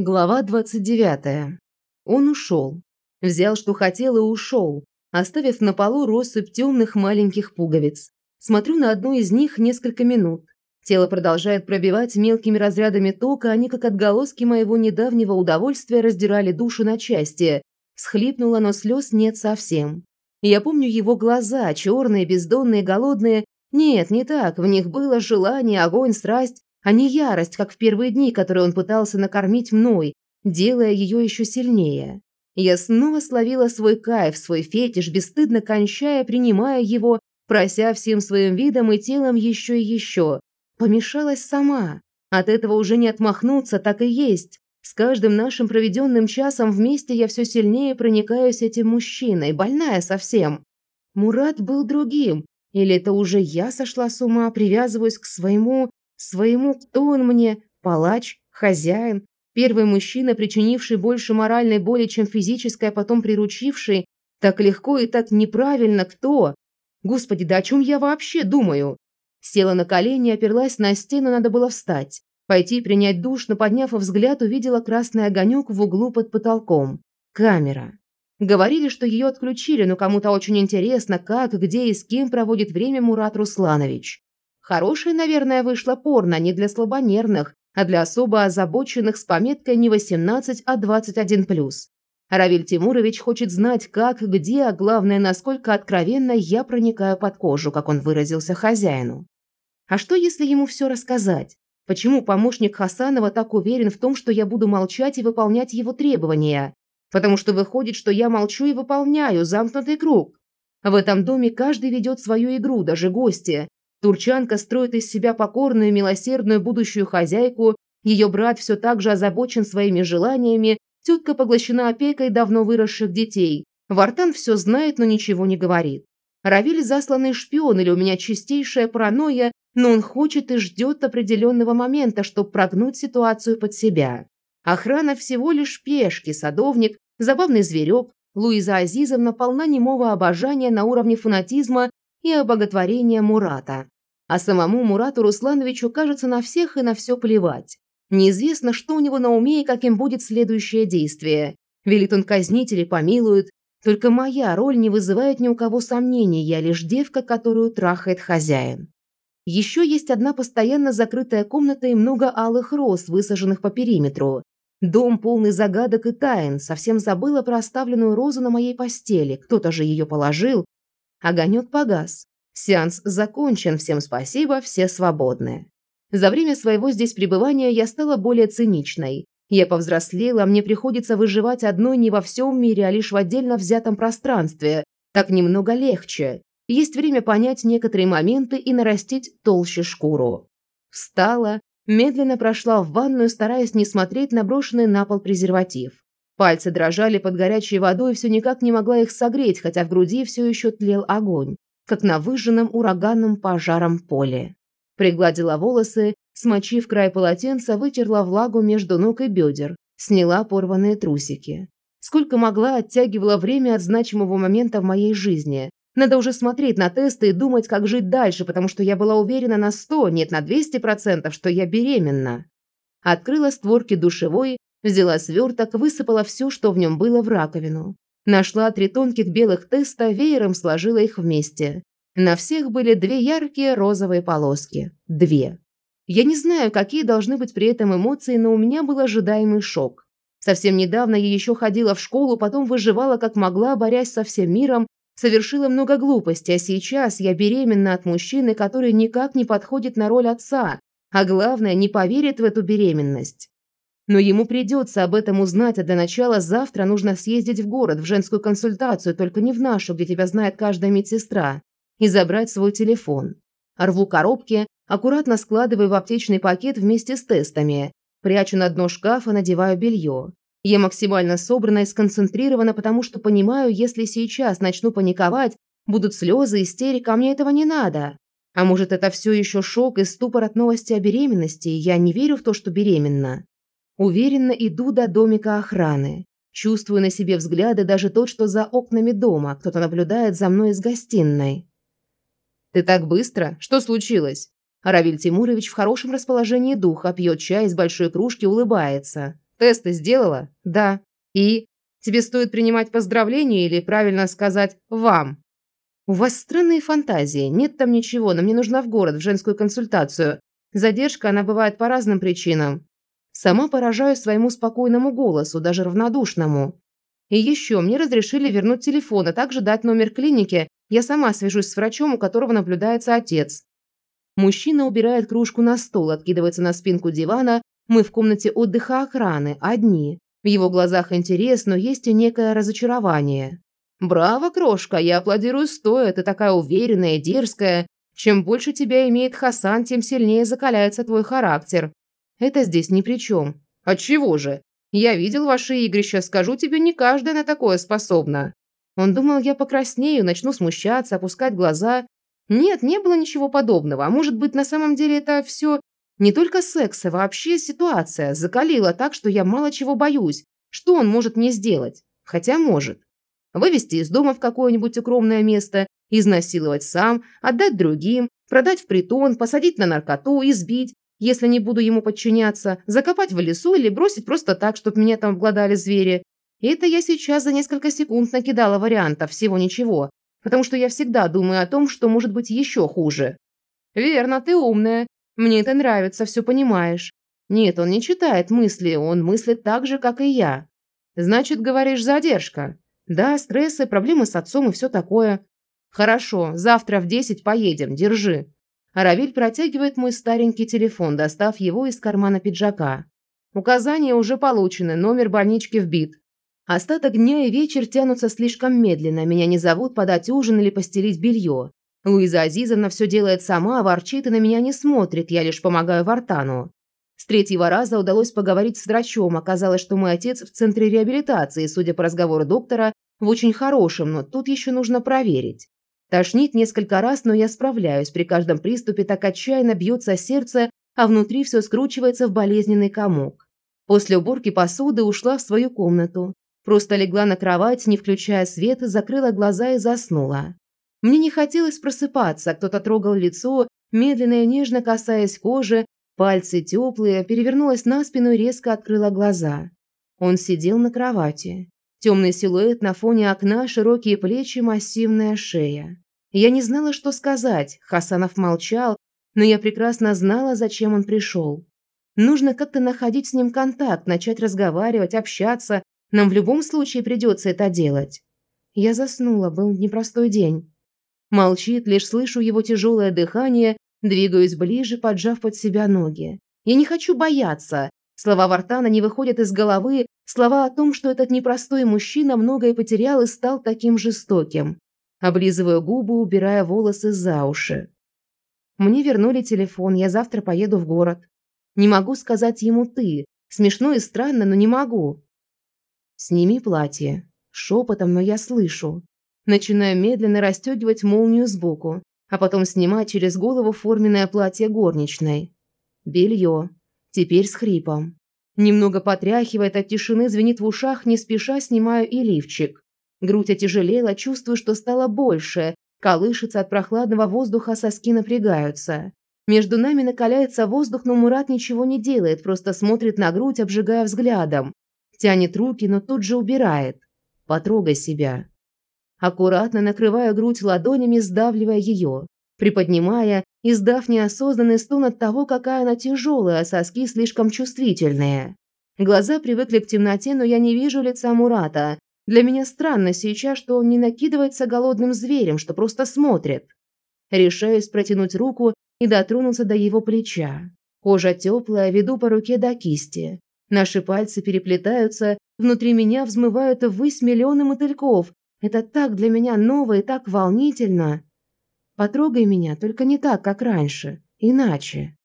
Глава 29. Он ушел. Взял, что хотел, и ушел, оставив на полу россыпь темных маленьких пуговиц. Смотрю на одну из них несколько минут. Тело продолжает пробивать мелкими разрядами тока, они, как отголоски моего недавнего удовольствия, раздирали душу на части. Схлипнула, но слез нет совсем. Я помню его глаза, черные, бездонные, голодные. Нет, не так, в них было желание, огонь, страсть, а не ярость, как в первые дни, которые он пытался накормить мной, делая ее еще сильнее. Я снова словила свой кайф, свой фетиш, бесстыдно кончая, принимая его, прося всем своим видом и телом еще и еще. Помешалась сама. От этого уже не отмахнуться, так и есть. С каждым нашим проведенным часом вместе я все сильнее проникаюсь этим мужчиной, больная совсем. Мурат был другим. Или это уже я сошла с ума, привязываюсь к своему Своему кто он мне? Палач? Хозяин? Первый мужчина, причинивший больше моральной боли, чем физической, а потом приручивший? Так легко и так неправильно кто? Господи, да о чем я вообще думаю? Села на колени, оперлась на стену, надо было встать. Пойти принять душ, но подняв взгляд, увидела красный огонек в углу под потолком. Камера. Говорили, что ее отключили, но кому-то очень интересно, как, где и с кем проводит время Мурат Русланович. Хорошее, наверное, вышло порно не для слабонервных, а для особо озабоченных с пометкой не 18, а 21+. Равиль Тимурович хочет знать, как, где, а главное, насколько откровенно я проникаю под кожу, как он выразился хозяину. А что, если ему все рассказать? Почему помощник Хасанова так уверен в том, что я буду молчать и выполнять его требования? Потому что выходит, что я молчу и выполняю замкнутый круг. В этом доме каждый ведет свою игру, даже гости. Турчанка строит из себя покорную, милосердную будущую хозяйку, ее брат все так же озабочен своими желаниями, тетка поглощена опекой давно выросших детей. Вартан все знает, но ничего не говорит. Равиль засланный шпион или у меня чистейшая паранойя, но он хочет и ждет определенного момента, чтобы прогнуть ситуацию под себя. Охрана всего лишь пешки, садовник, забавный зверек. Луиза Азизовна полна немого обожания на уровне фанатизма и обоготворения Мурата. А самому Мурату Руслановичу кажется на всех и на все плевать. Неизвестно, что у него на уме и каким будет следующее действие. Велит он казнить или помилует. Только моя роль не вызывает ни у кого сомнений, я лишь девка, которую трахает хозяин. Еще есть одна постоянно закрытая комната и много алых роз, высаженных по периметру. Дом полный загадок и тайн, совсем забыла про оставленную розу на моей постели, кто-то же ее положил, Огонек погас. Сеанс закончен, всем спасибо, все свободны. За время своего здесь пребывания я стала более циничной. Я повзрослела, мне приходится выживать одной не во всем мире, а лишь в отдельно взятом пространстве. Так немного легче. Есть время понять некоторые моменты и нарастить толще шкуру. Встала, медленно прошла в ванную, стараясь не смотреть на брошенный на пол презерватив. Пальцы дрожали под горячей водой, все никак не могла их согреть, хотя в груди все еще тлел огонь, как на выжженном ураганным пожаром поле. Пригладила волосы, смочив край полотенца, вытерла влагу между ног и бедер, сняла порванные трусики. Сколько могла, оттягивала время от значимого момента в моей жизни. Надо уже смотреть на тесты и думать, как жить дальше, потому что я была уверена на сто, нет, на двести процентов, что я беременна. Открыла створки душевой Взяла сверток, высыпала все, что в нем было, в раковину. Нашла три тонких белых теста, веером сложила их вместе. На всех были две яркие розовые полоски. Две. Я не знаю, какие должны быть при этом эмоции, но у меня был ожидаемый шок. Совсем недавно я еще ходила в школу, потом выживала как могла, борясь со всем миром, совершила много глупостей, а сейчас я беременна от мужчины, который никак не подходит на роль отца, а главное, не поверит в эту беременность. Но ему придется об этом узнать, а для начала завтра нужно съездить в город, в женскую консультацию, только не в нашу, где тебя знает каждая медсестра, и забрать свой телефон. Рву коробки, аккуратно складываю в аптечный пакет вместе с тестами, прячу на дно шкафа, надеваю белье. Я максимально собрана и сконцентрирована, потому что понимаю, если сейчас начну паниковать, будут слезы, истерика, а мне этого не надо. А может, это все еще шок и ступор от новости о беременности, я не верю в то, что беременна. Уверенно иду до домика охраны. Чувствую на себе взгляды даже тот, что за окнами дома. Кто-то наблюдает за мной из гостиной. «Ты так быстро? Что случилось?» Равиль Тимурович в хорошем расположении духа, пьет чай из большой кружки, улыбается. Тесты сделала? Да. И? Тебе стоит принимать поздравления или правильно сказать «вам»? У вас странные фантазии. Нет там ничего, но мне нужна в город, в женскую консультацию. Задержка, она бывает по разным причинам. Сама поражаюсь своему спокойному голосу, даже равнодушному. И еще мне разрешили вернуть телефон, а также дать номер клиники. Я сама свяжусь с врачом, у которого наблюдается отец. Мужчина убирает кружку на стол, откидывается на спинку дивана. Мы в комнате отдыха охраны, одни. В его глазах интерес, но есть и некое разочарование. «Браво, крошка, я аплодирую стоя, ты такая уверенная, дерзкая. Чем больше тебя имеет Хасан, тем сильнее закаляется твой характер. Это здесь ни при чем. Отчего же? Я видел ваши игрища, скажу тебе, не каждая на такое способна. Он думал, я покраснею, начну смущаться, опускать глаза. Нет, не было ничего подобного. А может быть, на самом деле это все не только секс, а вообще ситуация. Закалила так, что я мало чего боюсь. Что он может мне сделать? Хотя может. Вывести из дома в какое-нибудь укромное место, Изнасиловать сам, отдать другим, продать в притон, посадить на наркоту, избить, если не буду ему подчиняться, закопать в лесу или бросить просто так, чтобы меня там обглодали звери. И это я сейчас за несколько секунд накидала вариантов, всего ничего, потому что я всегда думаю о том, что может быть еще хуже. Верно, ты умная. Мне это нравится, все понимаешь. Нет, он не читает мысли, он мыслит так же, как и я. Значит, говоришь, задержка. Да, стрессы, проблемы с отцом и все такое. «Хорошо, завтра в десять поедем, держи». Равиль протягивает мой старенький телефон, достав его из кармана пиджака. Указания уже получены, номер больнички вбит. Остаток дня и вечер тянутся слишком медленно, меня не зовут подать ужин или постелить белье. Луиза Азизовна все делает сама, ворчит и на меня не смотрит, я лишь помогаю Вартану. С третьего раза удалось поговорить с врачом, оказалось, что мой отец в центре реабилитации, судя по разговору доктора, в очень хорошем, но тут еще нужно проверить. Тошнит несколько раз, но я справляюсь. При каждом приступе так отчаянно бьется сердце, а внутри все скручивается в болезненный комок. После уборки посуды ушла в свою комнату. Просто легла на кровать, не включая свет, закрыла глаза и заснула. Мне не хотелось просыпаться, кто-то трогал лицо, медленно и нежно касаясь кожи, пальцы теплые, перевернулась на спину и резко открыла глаза. Он сидел на кровати. Темный силуэт на фоне окна, широкие плечи, массивная шея. Я не знала, что сказать. Хасанов молчал, но я прекрасно знала, зачем он пришел. Нужно как-то находить с ним контакт, начать разговаривать, общаться. Нам в любом случае придется это делать. Я заснула, был непростой день. Молчит, лишь слышу его тяжелое дыхание, двигаюсь ближе, поджав под себя ноги. Я не хочу бояться. Слова Вартана не выходят из головы, Слова о том, что этот непростой мужчина многое потерял и стал таким жестоким. Облизываю губы, убирая волосы за уши. Мне вернули телефон, я завтра поеду в город. Не могу сказать ему «ты». Смешно и странно, но не могу. Сними платье. Шепотом, но я слышу. Начинаю медленно расстегивать молнию сбоку, а потом снимать через голову форменное платье горничной. Белье. Теперь с хрипом. Немного потряхивает от тишины, звенит в ушах, не спеша снимаю и лифчик. Грудь отяжелела, чувствую, что стало больше. Колышется от прохладного воздуха, соски напрягаются. Между нами накаляется воздух, но Мурат ничего не делает, просто смотрит на грудь, обжигая взглядом. Тянет руки, но тут же убирает. Потрогай себя. Аккуратно накрывая грудь ладонями, сдавливая ее. Приподнимая, издав неосознанный стон от того, какая она тяжелая, а соски слишком чувствительные. Глаза привыкли к темноте, но я не вижу лица Мурата. Для меня странно сейчас, что он не накидывается голодным зверем, что просто смотрит. Решаюсь протянуть руку и дотронуться до его плеча. Кожа теплая, веду по руке до кисти. Наши пальцы переплетаются, внутри меня взмывают ввысь миллионы мотыльков. Это так для меня ново и так волнительно. Потрогай меня, только не так, как раньше. Иначе.